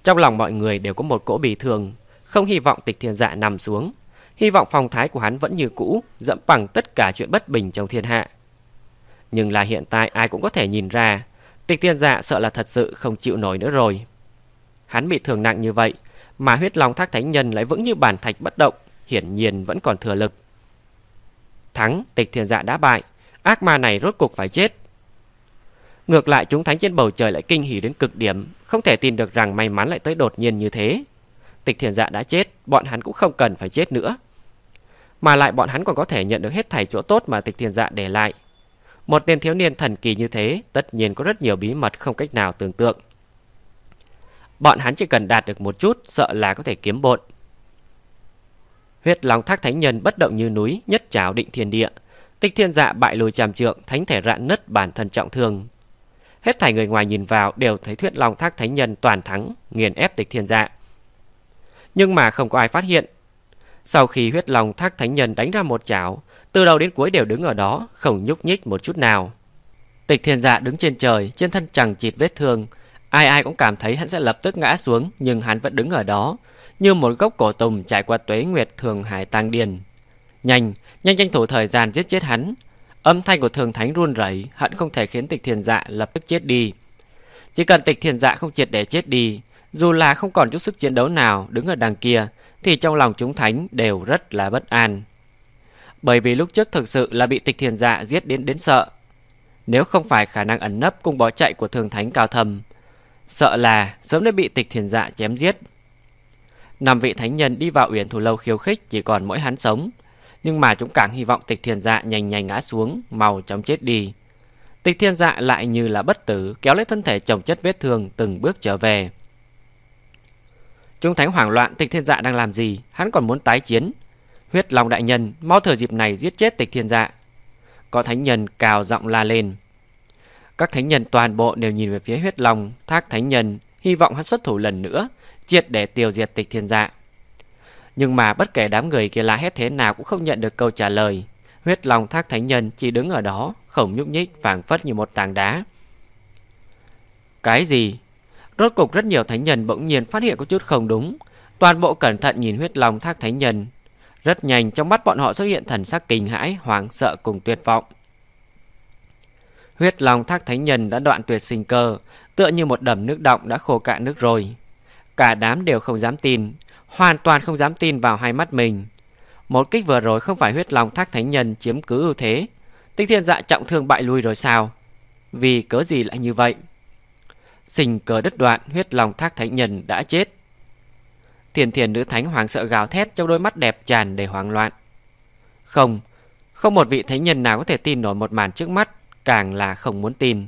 Speaker 1: Trong lòng mọi người đều có một cỗ bì thường, không hy vọng tịch thiên dạ nằm xuống, hy vọng phong thái của hắn vẫn như cũ, dẫm bằng tất cả chuyện bất bình trong thiên hạ. Nhưng là hiện tại ai cũng có thể nhìn ra, tịch thiên dạ sợ là thật sự không chịu nổi nữa rồi. Hắn bị thương nặng như vậy, mà huyết long thác thánh nhân lại vững như bản thạch bất động, hiển nhiên vẫn còn thừa lực. Thắng, tịch thiên dạ đã bại, ác ma này rốt cục phải chết. Ngược lại chúng thánh trên bầu trời lại kinh hỉ đến cực điểm, không thể tin được rằng may mắn lại tới đột nhiên như thế. Tịch thiền dạ đã chết, bọn hắn cũng không cần phải chết nữa. Mà lại bọn hắn còn có thể nhận được hết thảy chỗ tốt mà tịch Thiên dạ để lại. Một tên thiếu niên thần kỳ như thế, tất nhiên có rất nhiều bí mật không cách nào tưởng tượng. Bọn hắn chỉ cần đạt được một chút, sợ là có thể kiếm bộn. Huyết Long Thác Thánh Nhân bất động như núi, nhất trào định thiên địa. Tịch thiên dạ bại lùi tràm trượng, thánh thể rạn nứt bản thân trọng thương. Hết thảy người ngoài nhìn vào đều thấy Thuyết Long Thác Thánh Nhân toàn thắng, nghiền ép tịch thiên dạ. Nhưng mà không có ai phát hiện. Sau khi Huyết lòng Thác Thánh Nhân đánh ra một chảo, từ đầu đến cuối đều đứng ở đó, không nhúc nhích một chút nào. Tịch thiên dạ đứng trên trời, trên thân chẳng chịt vết thương. Ai ai cũng cảm thấy hắn sẽ lập tức ngã xuống, nhưng hắn vẫn đứng ở đó, như một gốc cổ tùng trải qua tuế nguyệt thường hải tăng điền. Nhanh, nhanh tranh thủ thời gian giết chết hắn. Âm thanh của thường thánh run rẩy, hận không thể khiến tịch thiền dạ lập tức chết đi. Chỉ cần tịch thiền dạ không triệt để chết đi, dù là không còn chút sức chiến đấu nào đứng ở đằng kia, thì trong lòng chúng thánh đều rất là bất an. Bởi vì lúc trước thực sự là bị tịch thiền dạ giết đến đến sợ. Nếu không phải khả năng ẩn nấp cùng bỏ chạy của thường thánh cao thầm, sợ là sớm đã bị tịch thiền dạ chém giết. Năm vị thánh nhân đi vào uyển thủ lâu khiêu khích chỉ còn mỗi hắn sống. Nhưng mà chúng càng hy vọng tịch thiên dạ nhanh nhanh ngã xuống, mau chóng chết đi. Tịch thiên dạ lại như là bất tử, kéo lấy thân thể chồng chất vết thương từng bước trở về. Trung thánh hoảng loạn tịch thiên dạ đang làm gì, hắn còn muốn tái chiến. Huyết Long đại nhân, mau thời dịp này giết chết tịch thiên dạ. Có thánh nhân cào giọng la lên. Các thánh nhân toàn bộ đều nhìn về phía huyết long, thác thánh nhân, hy vọng hắn xuất thủ lần nữa, triệt để tiêu diệt tịch thiên dạ. Nhưng mà bất kể đám người kia la hét thế nào cũng không nhận được câu trả lời. Huyết Long Thác Thánh Nhân chỉ đứng ở đó, không nhúc nhích, phảng phất như một tảng đá. Cái gì? Rốt cục rất nhiều thánh nhân bỗng nhiên phát hiện có chút không đúng. Toàn bộ cẩn thận nhìn huyết long thác thánh nhân. Rất nhanh trong mắt bọn họ xuất hiện thần sắc kinh hãi, hoảng sợ cùng tuyệt vọng. Huyết long thác thánh nhân đã đoạn tuyệt sinh cơ, tựa như một đầm nước động đã khô cạn nước rồi. Cả đám đều không dám tin, hoàn toàn không dám tin vào hai mắt mình. Một kích vừa rồi không phải huyết long thác thánh nhân chiếm cứ ưu thế. Tinh thiên dạ trọng thương bại lui rồi sao? Vì cớ gì lại như vậy? Sinh cờ đứt đoạn huyết lòng thác thánh nhân đã chết. Thiền thiền nữ thánh hoàng sợ gào thét trong đôi mắt đẹp tràn đầy hoảng loạn. Không, không một vị thánh nhân nào có thể tin nổi một màn trước mắt, càng là không muốn tin.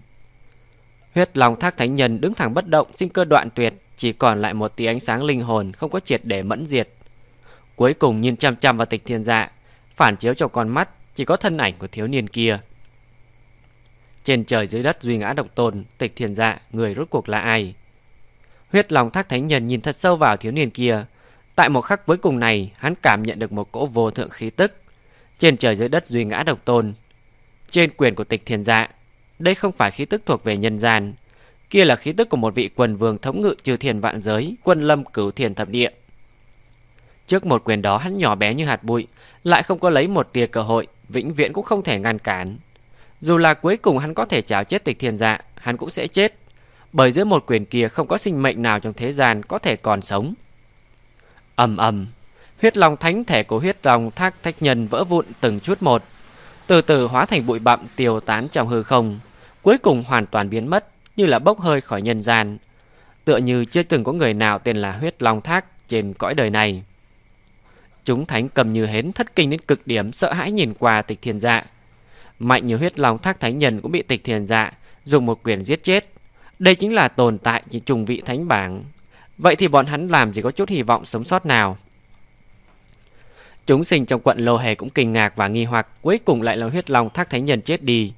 Speaker 1: Huyết lòng thác thánh nhân đứng thẳng bất động, sinh cơ đoạn tuyệt, chỉ còn lại một tia ánh sáng linh hồn không có triệt để mẫn diệt. Cuối cùng nhìn chăm chăm vào tịch thiên dạ, phản chiếu trong con mắt chỉ có thân ảnh của thiếu niên kia. Trên trời dưới đất duy ngã độc tồn tịch thiền dạ, người rốt cuộc là ai? Huyết lòng thác thánh nhân nhìn thật sâu vào thiếu niên kia. Tại một khắc cuối cùng này, hắn cảm nhận được một cỗ vô thượng khí tức. Trên trời dưới đất duy ngã độc tôn. Trên quyền của tịch thiền dạ, đây không phải khí tức thuộc về nhân gian, Kia là khí tức của một vị quần vương thống ngự trừ thiền vạn giới, quân lâm cửu thiền thập địa. Trước một quyền đó hắn nhỏ bé như hạt bụi, lại không có lấy một tia cơ hội, vĩnh viễn cũng không thể ngăn cản. Dù là cuối cùng hắn có thể chào chết tịch thiền dạ, hắn cũng sẽ chết. Bởi giữa một quyền kia không có sinh mệnh nào trong thế gian có thể còn sống. ầm ầm, huyết long thánh thể của huyết long thác thách nhân vỡ vụn từng chút một, từ từ hóa thành bụi bặm tiêu tán trong hư không, cuối cùng hoàn toàn biến mất như là bốc hơi khỏi nhân gian, tựa như chưa từng có người nào tên là huyết long thác trên cõi đời này. Chúng thánh cầm như hến thất kinh đến cực điểm sợ hãi nhìn qua tịch thiên dạ. Mạnh như huyết long thác thánh nhân cũng bị tịch thiền dạ dùng một quyền giết chết. Đây chính là tồn tại chỉ trùng vị thánh bảng, Vậy thì bọn hắn làm gì có chút hy vọng sống sót nào? Chúng sinh trong quận Lô Hề cũng kinh ngạc và nghi hoặc Cuối cùng lại là huyết long thác thánh nhân chết đi.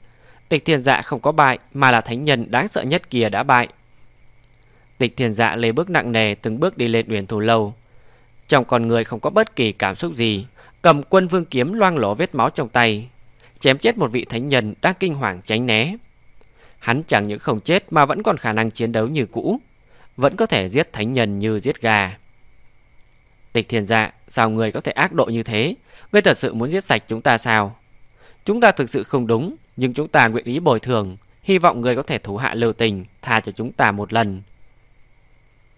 Speaker 1: Tịch thiền dạ không có bại Mà là thánh nhân đáng sợ nhất kia đã bại. Tịch thiền dạ lấy bước nặng nề Từng bước đi lên uyển thù lâu. Trong con người không có bất kỳ cảm xúc gì Cầm quân vương kiếm loang lổ vết máu trong tay. Chém chết một vị thánh nhân Đang kinh hoàng tránh né. Hắn chẳng những không chết Mà vẫn còn khả năng chiến đấu như cũ, Vẫn có thể giết thánh nhân như giết gà. Tịch thiền dạ Sao người có thể ác độ như thế? Ngươi thật sự muốn giết sạch chúng ta sao? Chúng ta thực sự không đúng, Nhưng chúng ta nguyện ý bồi thường, Hy vọng người có thể thủ hạ lưu tình, Tha cho chúng ta một lần.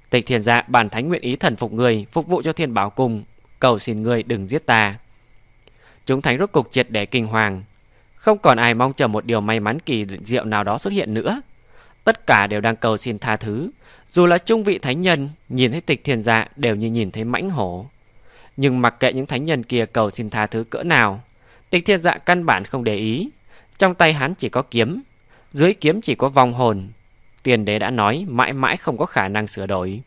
Speaker 1: Tịch thiền dạ bản thánh nguyện ý thần phục người, Phục vụ cho thiên bảo cung, Cầu xin người đừng giết ta. Chúng thánh rốt cục triệt để kinh hoàng không còn ai mong chờ một điều may mắn kỳ diệu nào đó xuất hiện nữa. Tất cả đều đang cầu xin tha thứ. Dù là trung vị thánh nhân, Nhìn thấy tịch thiền dạ đều như nhìn thấy mãnh hổ. Nhưng mặc kệ những thánh nhân kia cầu xin tha thứ cỡ nào, Tịch thiền dạ căn bản không để ý. Trong tay hắn chỉ có kiếm, Dưới kiếm chỉ có vong hồn. Tiền đế đã nói mãi mãi không có khả năng sửa đổi.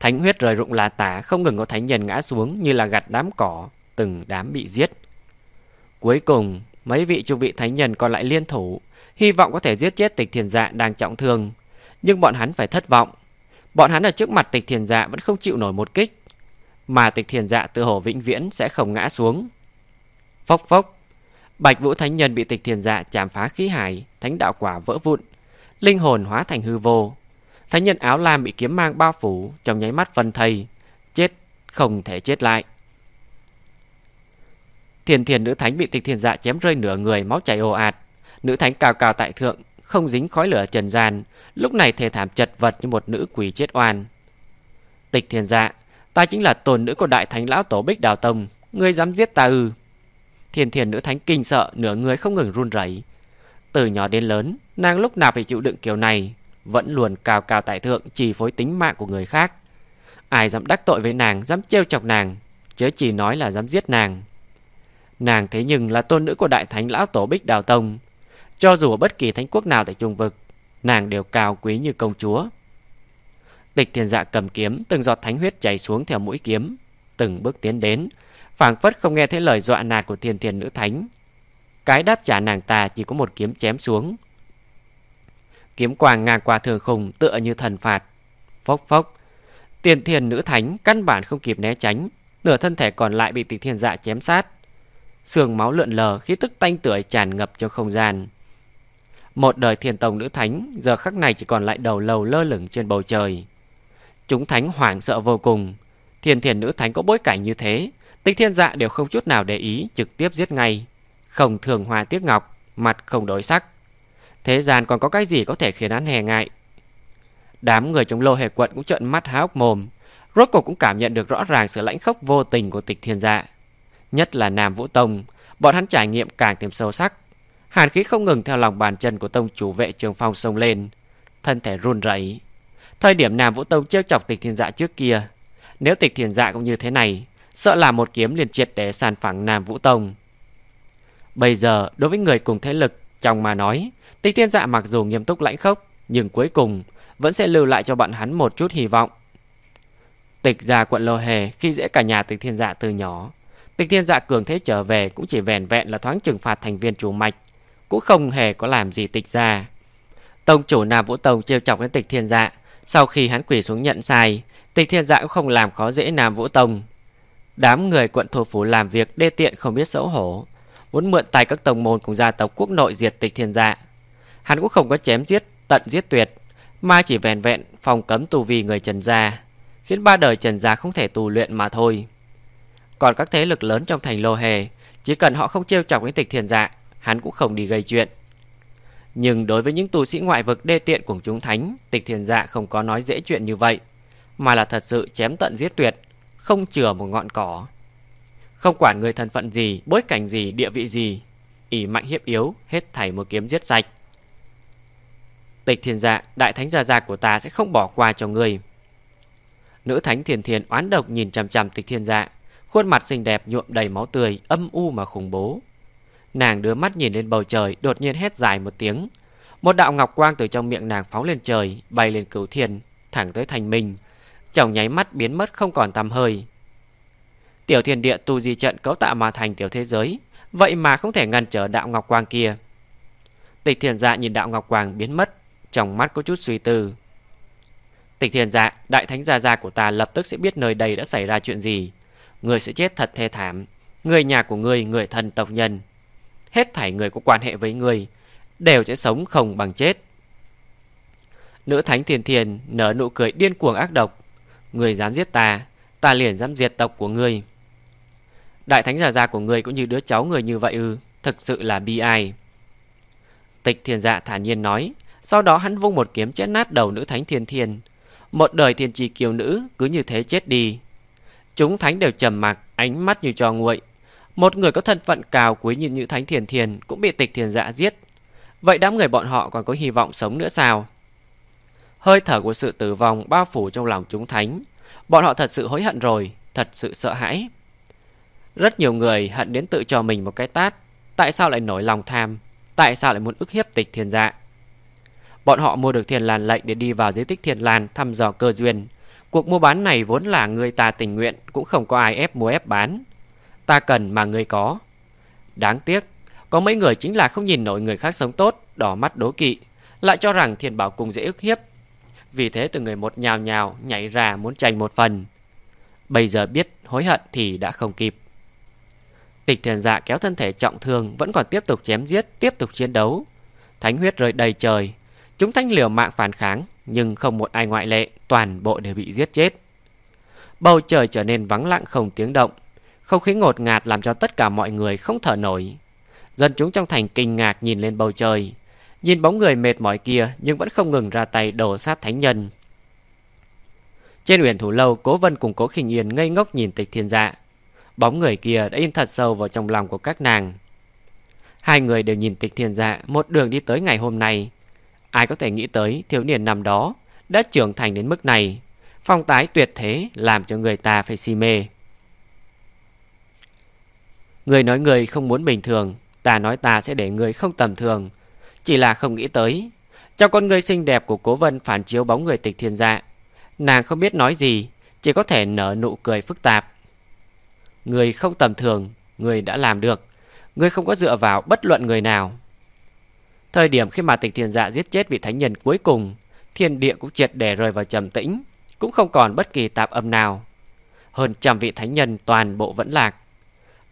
Speaker 1: Thánh huyết rời rụng là tả, Không ngừng có thánh nhân ngã xuống Như là gặt đám cỏ, Từng đám bị giết. Cuối cùng, mấy vị trung vị thánh nhân còn lại liên thủ, Hy vọng có thể giết chết tịch thiền dạ đang trọng thương. Nhưng bọn hắn phải thất vọng. Bọn hắn ở trước mặt tịch thiền dạ vẫn không chịu nổi một kích, Mà tịch thiền dạ tự hồ vĩnh viễn sẽ không ngã xuống. Phốc phốc, Bạch Vũ Thánh Nhân bị tịch thiền dạ chạm phá khí hải, Thánh đạo quả vỡ vụn, Linh hồn hóa thành hư vô. Thánh nhân áo lam bị kiếm mang bao phủ, Trong nháy mắt phân thây, Chết, không thể chết lại. Thiền thiền nữ thánh bị tịch thiền dạ chém rơi nửa người, Máu chảy ồ ạt. Nữ thánh cao cao tại thượng, Không dính khói lửa trần gian. Lúc này thề thảm chật vật như một nữ quỷ chết oan. Tịch thiền dạ Ta chính là tồn nữ của đại thánh lão tổ Bích Đào Tông, Ngươi dám giết ta ư? Thiền thiền nữ thánh kinh sợ, Nửa người không ngừng run rẩy. Từ nhỏ đến lớn, Nàng lúc nào phải chịu đựng kiểu này, Vẫn luôn cao cao tại thượng Chỉ phối tính mạng của người khác. Ai dám đắc tội với nàng, Dám trêu chọc nàng, Chớ chỉ nói là dám giết nàng. Nàng thế nhưng là tôn nữ của đại thánh lão tổ Bích Đào Tông. Cho dù ở bất kỳ thánh quốc nào tại trung vực, Nàng đều cao quý như công chúa. Tịch thiên dạ cầm kiếm, Từng giọt thánh huyết chảy xuống theo mũi kiếm, Từng bước tiến đến, phảng phất không nghe thấy lời dọa nạt của thiên thiền nữ thánh. Cái đáp trả nàng ta chỉ có một kiếm chém xuống. Kiếm quàng ngang qua thường khùng, tựa như thần phạt. Phốc phốc. Tiền thiền nữ thánh căn bản không kịp né tránh, Nửa thân thể còn lại bị tịch thiên dạ chém sát xương máu lượn lờ khí tức tanh tưởi tràn ngập cho không gian. Một đời thiền tông nữ thánh Giờ khắc này chỉ còn lại đầu lầu lơ lửng trên bầu trời. Chúng thánh hoảng sợ vô cùng. Thiền thiền nữ thánh có bối cảnh như thế, Tịch thiên dạ đều không chút nào để ý, Trực tiếp giết ngay. Không thường hòa tiếc ngọc, Mặt không đổi sắc. Thế gian còn có cái gì có thể khiến hắn hè ngại? Đám người trong lô hề quận cũng trợn mắt há hốc mồm. Rốt cuộc cũng cảm nhận được rõ ràng sự lãnh khốc vô tình của tịch thiên dạ. Nhất là Nam Vũ Tông. Bọn hắn trải nghiệm càng thêm sâu sắc. Hàn khí không ngừng theo lòng bàn chân của tông chủ vệ trường phong sông lên. Thân thể run rẩy. Thời điểm Nam Vũ Tông trêu chọc tịch thiên dạ trước kia, Nếu tịch thiên dạ cũng như thế này, Sợ là một kiếm liền triệt để sàn phẳng Nam Vũ Tông. Bây giờ, đối với người cùng thế lực, Trong mà nói, Tịch thiên dạ mặc dù nghiêm túc lãnh khốc, Nhưng cuối cùng vẫn sẽ lưu lại cho bọn hắn một chút hy vọng. Tịch gia quận Lô Hề khi dễ cả nhà tịch thiên dạ từ nhỏ Tịch thiên dạ cường thế trở về cũng chỉ vẻn vẹn là thoáng trừng phạt thành viên chủ mạch cũng không hề có làm gì tịch ra. Tông chủ Nam Vũ Tông trêu chọc đến tịch thiên dạ. Sau khi hắn quỳ xuống nhận sai, tịch thiên dạ cũng không làm khó dễ Nam Vũ Tông. Đám người quận thủ phủ làm việc đê tiện không biết xấu hổ. Muốn mượn tay các tông môn cùng gia tộc quốc nội diệt tịch thiên dạ. Hắn cũng không có chém giết, tận giết tuyệt. Mà chỉ vẻn vẹn phòng cấm tù vi người Trần Gia. Khiến ba đời Trần Gia không thể tù luyện mà thôi. Còn các thế lực lớn trong thành Lô Hề, chỉ cần họ không trêu chọc đến tịch thiên dạ, hắn cũng không đi gây chuyện. Nhưng đối với những tu sĩ ngoại vực đê tiện của chúng thánh, tịch thiền dạ không có nói dễ chuyện như vậy, mà là thật sự chém tận giết tuyệt, không chừa một ngọn cỏ. Không quản người thân phận gì, bối cảnh gì, địa vị gì, ỷ mạnh hiếp yếu, hết thảy một kiếm giết sạch. Tịch thiền dạ, đại thánh gia gia của ta sẽ không bỏ qua cho ngươi. Nữ thánh thiền thiền oán độc nhìn chằm chằm tịch thiên dạ, khuôn mặt xinh đẹp nhuộm đầy máu tươi, âm u mà khủng bố. Nàng đưa mắt nhìn lên bầu trời Đột nhiên hét dài một tiếng Một đạo ngọc quang từ trong miệng nàng phóng lên trời Bay lên cửu thiên thẳng tới thành mình chồng nháy mắt biến mất không còn tăm hơi. Tiểu thiên địa tu di trận cấu tạo mà thành tiểu thế giới, vậy mà không thể ngăn trở đạo ngọc quang kia. Tịch thiền dạ nhìn đạo ngọc quang biến mất, trong mắt có chút suy tư. Tịch thiền dạ, đại thánh gia gia của ta lập tức sẽ biết nơi đây đã xảy ra chuyện gì. Người sẽ chết thật thê thảm. Người nhà của người, người thân tộc nhân. Hết thảy người có quan hệ với người, đều sẽ sống không bằng chết. Nữ thánh thiền thiền nở nụ cười điên cuồng ác độc. Người dám giết ta, ta liền dám diệt tộc của người. Đại thánh già già của người cũng như đứa cháu người như vậy ư, thực sự là bi ai. Tịch thiền dạ thản nhiên nói, sau đó hắn vung một kiếm chém nát đầu nữ thánh thiền thiền. Một đời thiền trì kiều nữ cứ như thế chết đi. Chúng thánh đều trầm mặc, ánh mắt như trò nguội. Một người có thân phận cao quý như thánh thiền thiền cũng bị tịch thiền dạ giết. Vậy đám người bọn họ còn có hy vọng sống nữa sao? Hơi thở của sự tử vong bao phủ trong lòng chúng thánh. Bọn họ thật sự hối hận rồi, thật sự sợ hãi. Rất nhiều người hận đến tự cho mình một cái tát. Tại sao lại nổi lòng tham? Tại sao lại muốn ức hiếp tịch thiền dạ? Bọn họ mua được thiền làn lệnh để đi vào di tích thiền làn thăm dò cơ duyên. Cuộc mua bán này vốn là người ta tình nguyện, cũng không có ai ép mua ép bán. Ta cần mà người có. Đáng tiếc, có mấy người chính là không nhìn nổi người khác sống tốt, đỏ mắt đố kỵ, lại cho rằng thiền bảo cùng dễ ức hiếp. Vì thế từng người một nhào nhào nhảy ra muốn tranh một phần. Bây giờ biết hối hận thì đã không kịp. Tịch thiền dạ kéo thân thể trọng thương vẫn còn tiếp tục chém giết, tiếp tục chiến đấu. Thánh huyết rơi đầy trời, Chúng thanh liều mạng phản kháng, nhưng không một ai ngoại lệ, toàn bộ đều bị giết chết. Bầu trời trở nên vắng lặng không tiếng động, không khí ngột ngạt làm cho tất cả mọi người không thở nổi. Dân chúng trong thành kinh ngạc nhìn lên bầu trời, nhìn bóng người mệt mỏi kia nhưng vẫn không ngừng ra tay đổ sát thánh nhân. Trên uyển thủ lâu, Cố Vân cùng Cố Khinh Yên ngây ngốc nhìn Tịch Thiên Dạ. Bóng người kia đã in thật sâu vào trong lòng của các nàng. Hai người đều nhìn Tịch Thiên Dạ một đường đi tới ngày hôm nay, Ai có thể nghĩ tới thiếu niên năm đó đã trưởng thành đến mức này, phong tái tuyệt thế làm cho người ta phải si mê. Người nói người không muốn bình thường, ta nói ta sẽ để người không tầm thường. Chỉ là không nghĩ tới, trong con người xinh đẹp của cố vân phản chiếu bóng người tịch thiên dạ. Nàng không biết nói gì, chỉ có thể nở nụ cười phức tạp. Người không tầm thường, người đã làm được. Người không có dựa vào bất luận người nào. Thời điểm khi mà tịch thiền dạ giết chết vị thánh nhân cuối cùng, thiên địa cũng triệt để rời vào trầm tĩnh, cũng không còn bất kỳ tạp âm nào. Hơn trăm vị thánh nhân toàn bộ vẫn lạc,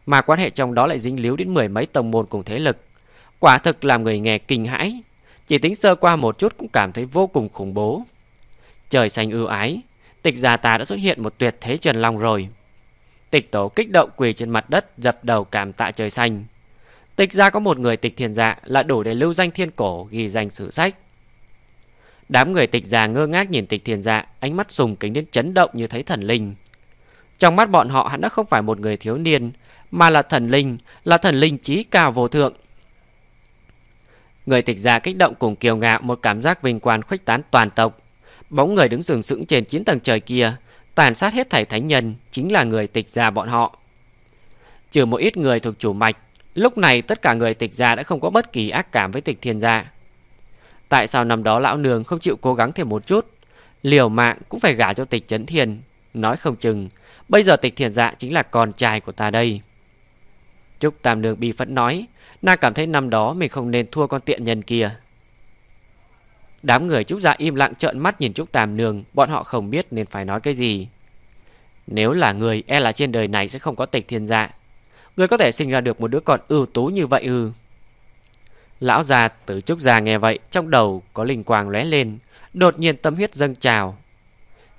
Speaker 1: mà quan hệ trong đó lại dính líu đến mười mấy tông môn cùng thế lực. Quả thực làm người nghe kinh hãi, chỉ tính sơ qua một chút cũng cảm thấy vô cùng khủng bố. Trời xanh ưu ái, tịch già ta đã xuất hiện một tuyệt thế trần long rồi. Tịch tổ kích động quỳ trên mặt đất dập đầu cảm tạ trời xanh. Tịch ra có một người tịch thiền dạ là đủ để lưu danh thiên cổ ghi danh sử sách. Đám người tịch già ngơ ngác nhìn tịch thiền dạ, ánh mắt sùng kính đến chấn động như thấy thần linh. Trong mắt bọn họ hắn đã không phải một người thiếu niên, mà là thần linh, là thần linh trí cao vô thượng. Người tịch già kích động cùng kiều ngạo một cảm giác vinh quang khuếch tán toàn tộc. Bóng người đứng sừng sững trên chín tầng trời kia, tàn sát hết thảy thánh nhân, chính là người tịch già bọn họ. Trừ một ít người thuộc chủ mạch, Lúc này tất cả người tịch gia đã không có bất kỳ ác cảm với tịch thiên gia. Tại sao năm đó lão nương không chịu cố gắng thêm một chút? Liều mạng cũng phải gả cho tịch chấn thiên. Nói không chừng, bây giờ tịch thiên dạ chính là con trai của ta đây. Trúc Tam Nương bi phẫn nói, nàng cảm thấy năm đó mình không nên thua con tiện nhân kia. Đám người Trúc Dạ im lặng trợn mắt nhìn Trúc Tam Nương, bọn họ không biết nên phải nói cái gì. Nếu là người, e là trên đời này sẽ không có tịch thiên dạ. Người có thể sinh ra được một đứa con ưu tú như vậy ư? Lão già tử trúc già nghe vậy, Trong đầu có linh quang lóe lên, Đột nhiên tâm huyết dâng trào.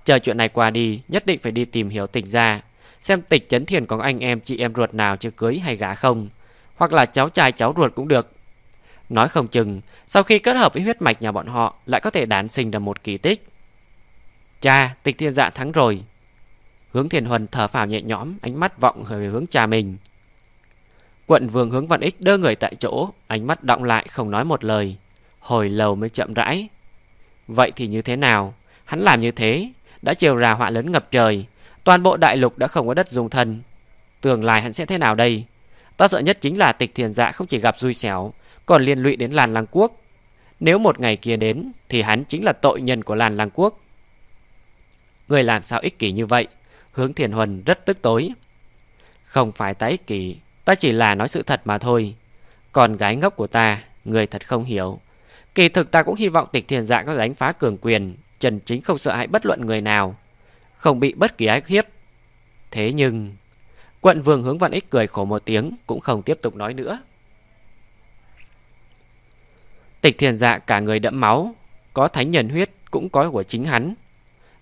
Speaker 1: Chờ chuyện này qua đi, Nhất định phải đi tìm hiểu tịch ra Xem tịch chấn thiền có anh em chị em ruột nào chưa cưới hay gả không, Hoặc là cháu trai cháu ruột cũng được. Nói không chừng, Sau khi kết hợp với huyết mạch nhà bọn họ, Lại có thể đán sinh ra một kỳ tích. Cha, tịch thiên dạ thắng rồi. Hướng thiền huần thở phào nhẹ nhõm, Ánh mắt vọng về hướng cha mình. Quận vương hướng văn ích đơ người tại chỗ, ánh mắt động lại không nói một lời. Hồi lâu mới chậm rãi. Vậy thì như thế nào? Hắn làm như thế, đã chiều ra họa lớn ngập trời. Toàn bộ đại lục đã không có đất dùng thân. Tương lai hắn sẽ thế nào đây? Ta sợ nhất chính là tịch thiền dạ không chỉ gặp xui xẻo, còn liên lụy đến làn lăng quốc. Nếu một ngày kia đến, thì hắn chính là tội nhân của làn lăng quốc. Người làm sao ích kỷ như vậy Hướng Thiền huần rất tức tối Không phải ta ích kỷ Ta chỉ là nói sự thật mà thôi. Còn gái ngốc của ta, Người thật không hiểu. Kỳ thực ta cũng hy vọng tịch thiền dạ có đánh phá cường quyền Trần chính không sợ hãi bất luận người nào, Không bị bất kỳ ái hiếp Thế nhưng, Quận vương hướng văn ích cười khổ một tiếng, Cũng không tiếp tục nói nữa. Tịch thiền dạ cả người đẫm máu, Có thánh nhân huyết cũng có của chính hắn.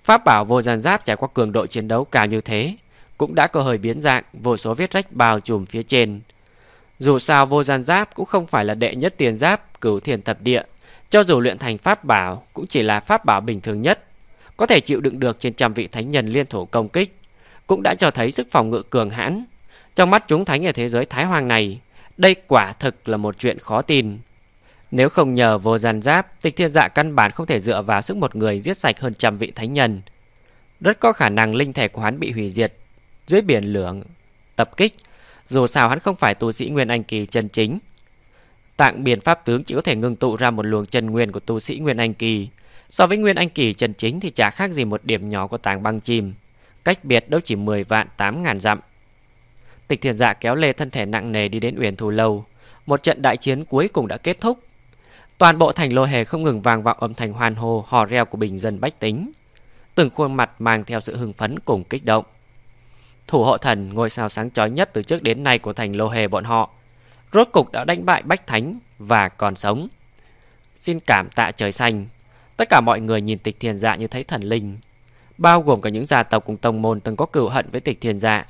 Speaker 1: Pháp bảo vô gian giáp trải qua cường độ chiến đấu cao như thế cũng đã có hơi biến dạng Vô số vết rách bao trùm phía trên. Dù sao vô gian giáp cũng không phải là đệ nhất tiền giáp Cửu thiền thập địa. Cho dù luyện thành pháp bảo Cũng chỉ là pháp bảo bình thường nhất. Có thể chịu đựng được trên trăm vị thánh nhân liên thủ công kích Cũng đã cho thấy sức phòng ngự cường hãn. Trong mắt chúng thánh ở thế giới Thái Hoàng này Đây quả thực là một chuyện khó tin. Nếu không nhờ vô gian giáp, tịch thiên dạ căn bản không thể dựa vào sức một người giết sạch hơn trăm vị thánh nhân. Rất có khả năng linh thể của hắn bị hủy diệt dưới biển lửa tập kích, dù sao hắn không phải tu sĩ Nguyên Anh Kỳ chân chính. Tạng biển pháp tướng chỉ có thể ngưng tụ ra một luồng chân nguyên của tu sĩ Nguyên Anh Kỳ. So với Nguyên Anh Kỳ chân chính thì chả khác gì một điểm nhỏ của tảng băng chìm Cách biệt đâu chỉ 10 vạn 8 ngàn dặm. Tịch thiền dạ kéo lê thân thể nặng nề đi đến Uyển Thù Lâu. Một trận đại chiến cuối cùng đã kết thúc. Toàn bộ thành lô hề không ngừng vang vọng âm thanh hoan hô hò reo của bình dân bách tính. Từng khuôn mặt mang theo sự hưng phấn cùng kích động. Thủ hộ thần ngôi sao sáng chói nhất từ trước đến nay của thành lô hề bọn họ. Rốt cục đã đánh bại bách thánh và còn sống. Xin cảm tạ trời xanh. Tất cả mọi người nhìn tịch thiền dạ như thấy thần linh. Bao gồm cả những gia tộc cùng tông môn từng có cựu hận với tịch thiền dạ.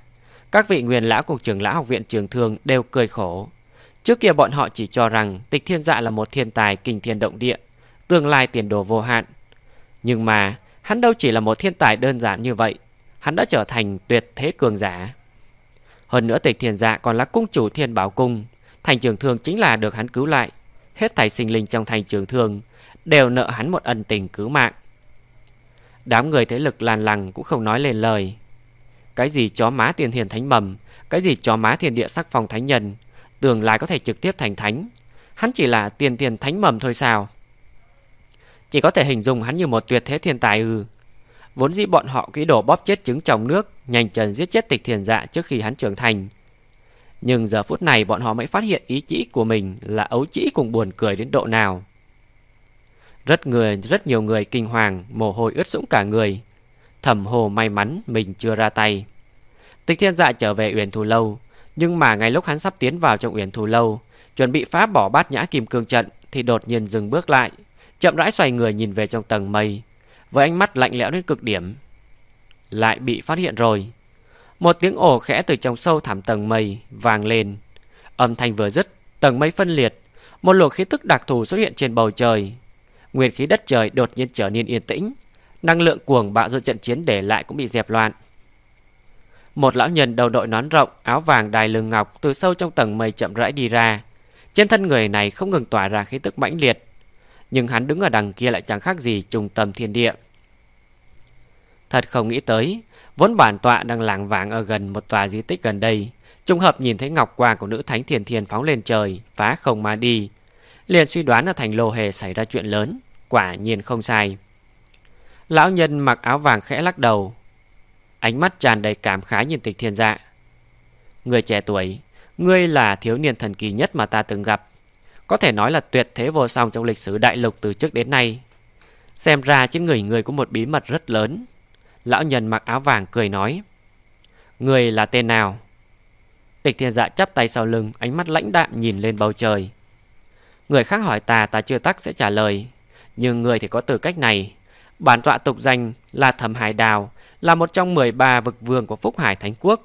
Speaker 1: Các vị nguyên lão cùng trường lão học viện trường thương đều cười khổ. Trước kia bọn họ chỉ cho rằng tịch thiên dạ là một thiên tài kinh thiên động địa, tương lai tiền đồ vô hạn. Nhưng mà hắn đâu chỉ là một thiên tài đơn giản như vậy, hắn đã trở thành tuyệt thế cường giả. Hơn nữa tịch thiên dạ còn là cung chủ thiên bảo cung, thành trường thương chính là được hắn cứu lại. Hết thảy sinh linh trong thành trường thương đều nợ hắn một ân tình cứu mạng. Đám người thế lực làn lằng cũng không nói lên lời. Cái gì chó má tiền hiền thánh mầm, cái gì chó má thiên địa sắc phong thánh nhân, tương lai có thể trực tiếp thành thánh. Hắn chỉ là tiền tiền thánh mầm thôi sao? Chỉ có thể hình dung hắn như một tuyệt thế thiên tài ư. Vốn dĩ bọn họ kỹ đổ bóp chết trứng trong nước, nhanh chân giết chết tịch thiền dạ trước khi hắn trưởng thành. Nhưng giờ phút này bọn họ mới phát hiện ý chỉ của mình là ấu chỉ cùng buồn cười đến độ nào. Rất người, rất nhiều người kinh hoàng, mồ hôi ướt sũng cả người. Thẩm hồ may mắn mình chưa ra tay. Tịch thiên dạ trở về Uyển Thù Lâu, nhưng mà ngay lúc hắn sắp tiến vào trong uyển thù lâu, chuẩn bị phá bỏ bát nhã kim cương trận thì đột nhiên dừng bước lại, chậm rãi xoay người nhìn về trong tầng mây, với ánh mắt lạnh lẽo đến cực điểm. Lại bị phát hiện rồi. Một tiếng ồ khẽ từ trong sâu thẳm tầng mây vang lên. Âm thanh vừa dứt, tầng mây phân liệt, một luồng khí tức đặc thù xuất hiện trên bầu trời. Nguyên khí đất trời đột nhiên trở nên yên tĩnh, năng lượng cuồng bạo do trận chiến để lại cũng bị dẹp loạn. Một lão nhân đầu đội nón rộng, áo vàng đài lưng ngọc từ sâu trong tầng mây chậm rãi đi ra. Trên thân người này không ngừng tỏa ra khí tức mãnh liệt, nhưng hắn đứng ở đằng kia lại chẳng khác gì trùng tâm thiên địa. Thật không nghĩ tới, vốn bản tọa đang lảng vảng ở gần một tòa di tích gần đây, trùng hợp nhìn thấy ngọc quà của nữ thánh thiền thiền phóng lên trời, phá không mà đi. Liền suy đoán là thành lô hề xảy ra chuyện lớn, quả nhiên không sai. Lão nhân mặc áo vàng khẽ lắc đầu, Ánh mắt tràn đầy cảm khái nhìn tịch thiên dạ Người trẻ tuổi Ngươi là thiếu niên thần kỳ nhất mà ta từng gặp có thể nói là tuyệt thế vô song trong lịch sử đại lục từ trước đến nay Xem ra trên người người có một bí mật rất lớn Lão nhân mặc áo vàng cười nói, Người là tên nào? Tịch thiên dạ chắp tay sau lưng, Ánh mắt lãnh đạm nhìn lên bầu trời Người khác hỏi ta ta chưa tắc sẽ trả lời Nhưng người thì có tư cách này Bản tọa tục danh là thẩm hải đào, là một trong 13 vực vương của Phúc Hải Thánh Quốc.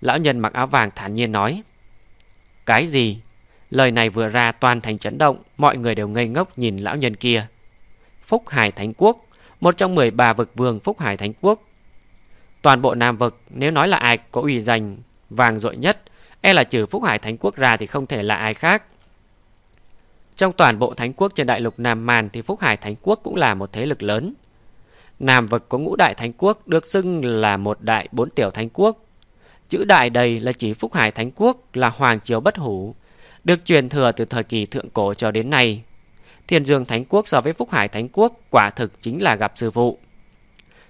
Speaker 1: Lão nhân mặc áo vàng thản nhiên nói. Cái gì? Lời này vừa ra toàn thành chấn động, mọi người đều ngây ngốc nhìn lão nhân kia. Phúc Hải Thánh Quốc, một trong 13 vực vương Phúc Hải Thánh Quốc. Toàn bộ Nam vực, nếu nói là ai có uy danh vàng dội nhất, e là trừ Phúc Hải Thánh Quốc ra thì không thể là ai khác. Trong toàn bộ Thánh Quốc trên đại lục Nam màn thì Phúc Hải Thánh Quốc cũng là một thế lực lớn. Nam vực có ngũ đại thánh quốc được xưng là một đại bốn tiểu thánh quốc. Chữ đại đây là chỉ Phúc Hải Thánh Quốc là Hoàng Triều Bất Hủ, được truyền thừa từ thời kỳ thượng cổ cho đến nay. Thiên Dương Thánh Quốc so với Phúc Hải Thánh Quốc quả thực chính là gặp sư phụ.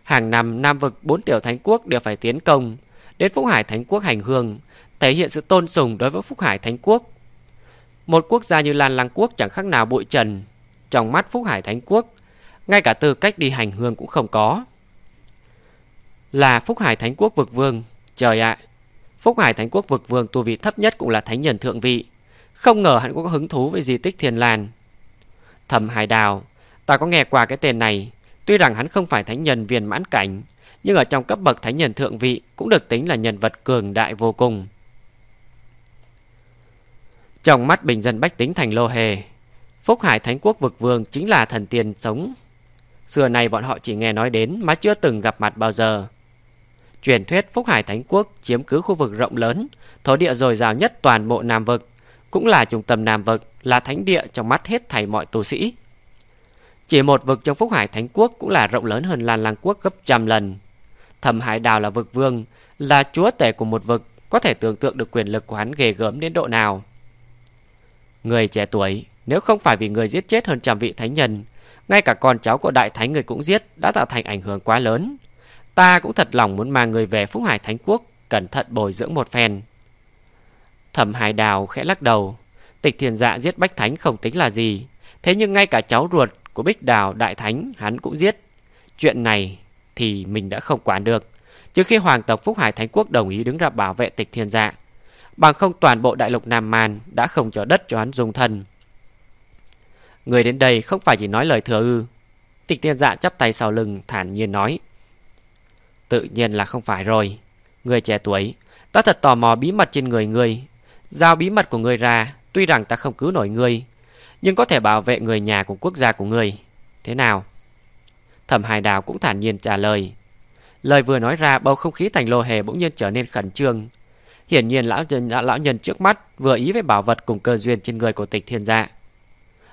Speaker 1: Hàng năm, Nam vực bốn tiểu thánh quốc đều phải tiến công. Đến Phúc Hải Thánh Quốc hành hương, Thể hiện sự tôn sùng đối với Phúc Hải Thánh Quốc. Một quốc gia như Lan Lăng Quốc chẳng khác nào bụi trần. Trong mắt Phúc Hải Thánh Quốc, Ngay cả tư cách đi hành hương cũng không có. Là Phúc Hải Thánh Quốc vực vương, Trời ạ. Phúc Hải Thánh Quốc vực vương tu vị thấp nhất cũng là thánh nhân thượng vị. Không ngờ hắn cũng có hứng thú với di tích thiền Lan. Thầm Hải Đào Ta có nghe qua cái tên này. Tuy rằng hắn không phải thánh nhân viên mãn cảnh Nhưng ở trong cấp bậc thánh nhân thượng vị Cũng được tính là nhân vật cường đại vô cùng. Trong mắt bình dân bách tính thành lô hề Phúc Hải Thánh Quốc vực vương Chính là thần tiên sống. Xưa này bọn họ chỉ nghe nói đến Mà chưa từng gặp mặt bao giờ. Truyền thuyết Phúc Hải Thánh Quốc chiếm cứ khu vực rộng lớn, thổ địa dồi dào nhất toàn bộ Nam vực, cũng là trung tâm Nam vực, là thánh địa trong mắt hết thảy mọi tu sĩ. Chỉ một vực trong Phúc Hải Thánh Quốc cũng là rộng lớn hơn Lan Lang Quốc gấp trăm lần. Thẩm Hải Đào là vực vương, là chúa tể của một vực, có thể tưởng tượng được quyền lực của hắn ghê gớm đến độ nào. Người trẻ tuổi, nếu không phải vì người giết chết hơn trăm vị thánh nhân, ngay cả con cháu của đại thánh người cũng giết đã tạo thành ảnh hưởng quá lớn. Ta cũng thật lòng muốn mang người về Phúc Hải Thánh Quốc Cẩn thận bồi dưỡng một phen Thẩm Hải Đào khẽ lắc đầu. Tịch thiền dạ giết Bách Thánh không tính là gì. Thế nhưng ngay cả cháu ruột của Bích Đào Đại Thánh hắn cũng giết. Chuyện này thì mình đã không quản được. Trước khi Hoàng tộc Phúc Hải Thánh Quốc đồng ý đứng ra bảo vệ tịch thiên dạ Bằng không toàn bộ đại lục Nam Man đã không cho đất cho hắn dùng thân. Người đến đây không phải chỉ nói lời thừa ư. Tịch thiên dạ chắp tay sau lưng, thản nhiên nói, Tự nhiên là không phải rồi. Người trẻ tuổi, Ta thật tò mò bí mật trên người người Giao bí mật của người ra Tuy rằng ta không cứu nổi người Nhưng có thể bảo vệ người nhà của quốc gia của người. Thế nào? Thẩm Hải Đào cũng thản nhiên trả lời. Lời vừa nói ra bầu không khí thành lô hề bỗng nhiên trở nên khẩn trương. Hiển nhiên lão nhân, lão nhân trước mắt Vừa ý với bảo vật cùng cơ duyên trên người của tịch thiên Dạ.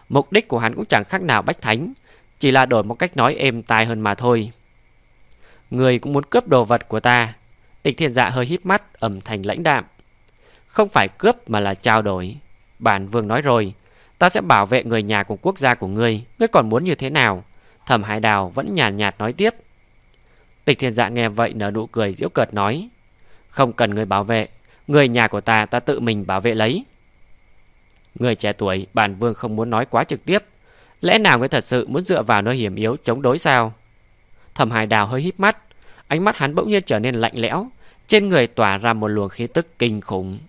Speaker 1: Mục đích của hắn cũng chẳng khác nào bách thánh Chỉ là đổi một cách nói êm tai hơn mà thôi. Người cũng muốn cướp đồ vật của ta. Tịch thiên dạ hơi híp mắt ẩm thành lãnh đạm. Không phải cướp mà là trao đổi. Bản vương nói rồi Ta sẽ bảo vệ người nhà của quốc gia của ngươi. Ngươi còn muốn như thế nào? Thẩm hải đào vẫn nhàn nhạt, nhạt nói tiếp. Tịch thiên dạ nghe vậy nở nụ cười diễu cợt nói Không cần người bảo vệ. Người nhà của ta ta tự mình bảo vệ lấy. Người trẻ tuổi Bản vương không muốn nói quá trực tiếp. Lẽ nào người thật sự muốn dựa vào nơi hiểm yếu chống đối sao? Thẩm Hải Đào hơi híp mắt, ánh mắt hắn bỗng nhiên trở nên lạnh lẽo, trên người tỏa ra một luồng khí tức kinh khủng.